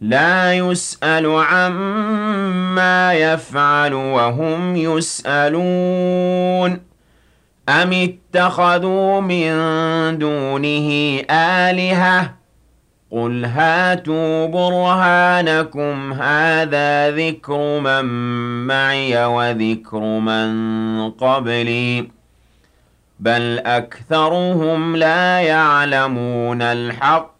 لَا يُسْأَلُ عَمَّا يَفْعَلُ وَهُمْ يُسْأَلُونَ. أَمِ اتَّخَذُوا مِن دُونِهِ آلِهَةً؟ قُلْ هَاتُوا بُرْهَانَكُمْ هَٰذَا ذِكْرُ مَن مَّعِيَ وَذِكْرُ مَن قَبْلِي. بَلْ أَكْثَرُهُمْ لَا يَعْلَمُونَ الْحَقَّ.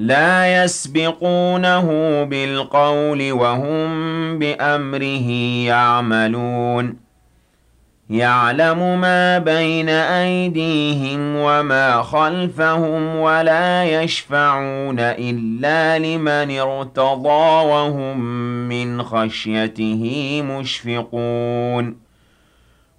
لَا يَسْبِقُونَهُ بِالْقَوْلِ وَهُم بِأَمْرِهِ يَعْمَلُونَ. يَعْلَمُ مَا بَيْنَ أَيْدِيهِمْ وَمَا خَلْفَهُمْ وَلَا يَشْفَعُونَ إِلَّا لِمَنِ ارْتَضَىٰ وَهُم مِّنْ خَشْيَتِهِ مُشْفِقُونَ.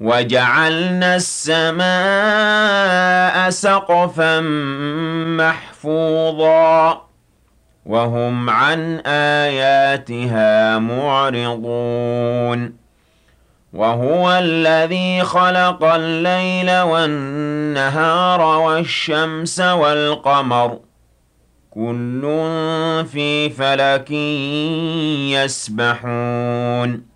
وَجَعَلْنَا السَّمَاءَ سَقْفًا مَّحْفُوظًا وَهُمْ عَنْ آيَاتِهَا مُعْرِضُونَ وَهُوَ الَّذِي خَلَقَ اللَّيْلَ وَالنَّهَارَ وَالشَّمْسَ وَالْقَمَرَ كُلٌّ فِي فَلَكٍ يَسْبَحُونَ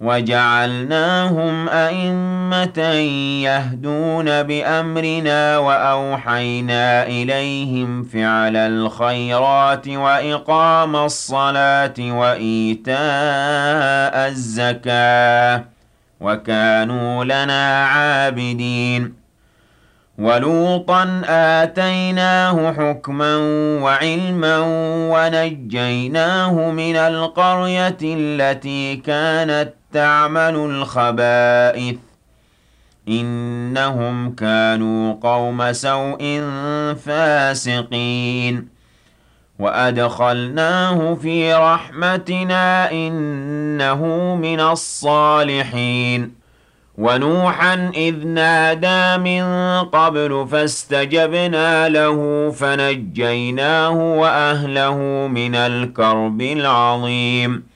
وَجَعَلْنَاهُمْ أَئِمَّةً يَهْدُونَ بِأَمْرِنَا وَأَوْحَيْنَا إِلَيْهِمْ فِعْلَ الْخَيْرَاتِ وَإِقَامَ الصَّلَاةِ وَإِيتَاءَ الزَّكَاةِ وَكَانُوا لَنَا عَابِدِينَ وَلُوطًا آتَيْنَاهُ حُكْمًا وَعِلْمًا وَنَجَّيْنَاهُ مِنَ الْقَرْيَةِ الَّتِي كَانَتْ تَعْمَلُ الْخَبَائِثَ. إِنَّهُمْ كَانُوا قَوْمَ سَوْءٍ فَاسِقِينَ. وَأَدْخَلْنَاهُ فِي رَحْمَتِنَا إِنَّهُ مِنَ الصَّالِحِينَ. وَنُوحًا إِذْ نَادَىٰ مِن قَبْلُ فَاسْتَجَبْنَا لَهُ فَنَجَّيْنَاهُ وَأَهْلَهُ مِنَ الْكَرْبِ الْعَظِيمِ.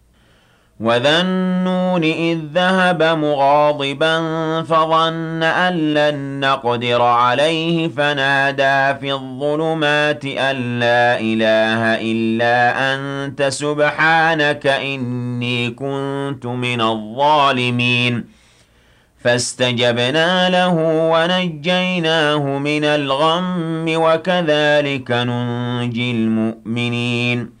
وَذَا النُّونِ إِذ ذَّهَبَ مُغَاضِبًا فَظَنَّ أَن لَّن نَّقْدِرَ عَلَيْهِ فَنَادَىٰ فِي الظُّلُمَاتِ أَن لَّا إِلَٰهَ إِلَّا أَنتَ سُبْحَانَكَ إِنِّي كُنتُ مِنَ الظَّالِمِينَ فَاسْتَجَبْنَا لَهُ وَنَجَّيْنَاهُ مِنَ الْغَمِّ وَكَذَٰلِكَ نُنجِي الْمُؤْمِنِينَ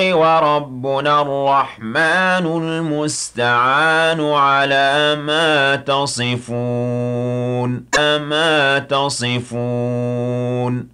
وربنا الرحمن المستعان على ما تصفون. ما تصفون.